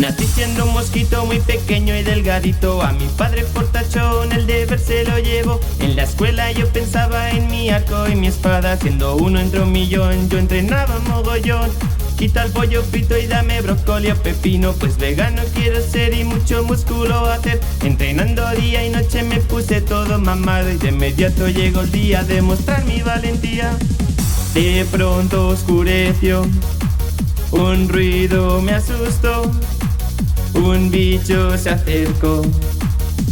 Nací siendo un mosquito muy pequeño y delgadito. A mi padre portachón el deber se lo llevo En la escuela yo pensaba en mi arco y mi espada. Siendo uno entre un yo entrenaba mogollón Quita el pollo frito y dame brócoli o pepino Pues vegano quiero ser y mucho músculo hacer Entrenando día y noche me puse todo mamado Y de inmediato llegó el día de mostrar mi valentía De pronto oscureció Un ruido me asustó un bicho se acercó.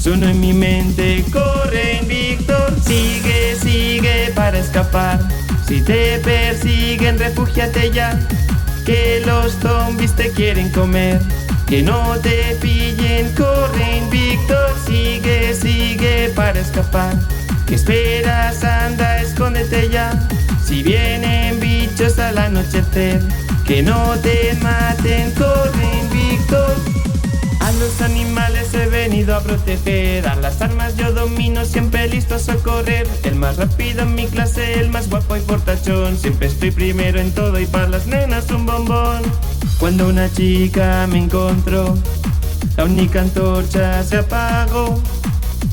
Sonó en mi mente, corre Víctor, sigue, sigue para escapar. Si te persiguen, refúgiate ya, que los zombies te quieren comer. Que no te pillen, corre Víctor, sigue, sigue para escapar. ¿Qué esperas? Anda, escóndete ya. Si vienen bichos al anochecer, que no te maten, corre Víctor proteger. A las armas yo domino, siempre listo a socorrer. El más rápido en mi clase, el más guapo y portachón. Siempre estoy primero en todo y para las nenas un bombón. Cuando una chica me encontró, la única antorcha se apagó.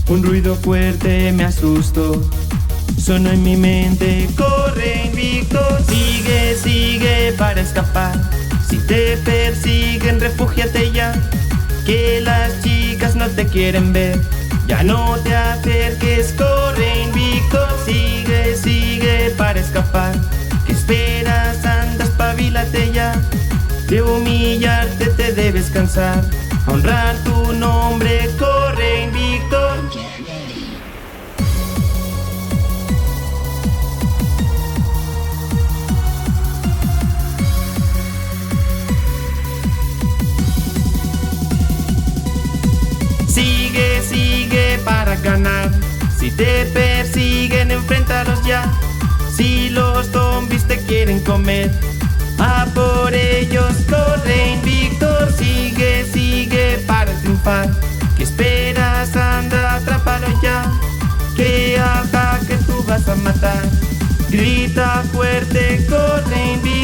Un ruido fuerte me asustó. Sonó en mi mente, corre invicto, sigue, sigue para escapar. Si te persiguen, refúgiate ya que las chicas no te quieren ver. Ya no te acerques, corre invicto, sigue, sigue para escapar. ¿Qué esperas? Andas, pabilate ya. De humillarte te debes cansar. honrar tu nombre, corre ganar. Si te persiguen, enfréntalos ya. Si los zombies te quieren comer, a por ellos corre Víctor. Sigue, sigue para triunfar. ¿Qué esperas? Anda, atrápalo ya. Que ataque tú vas a matar. Grita fuerte, corre Víctor.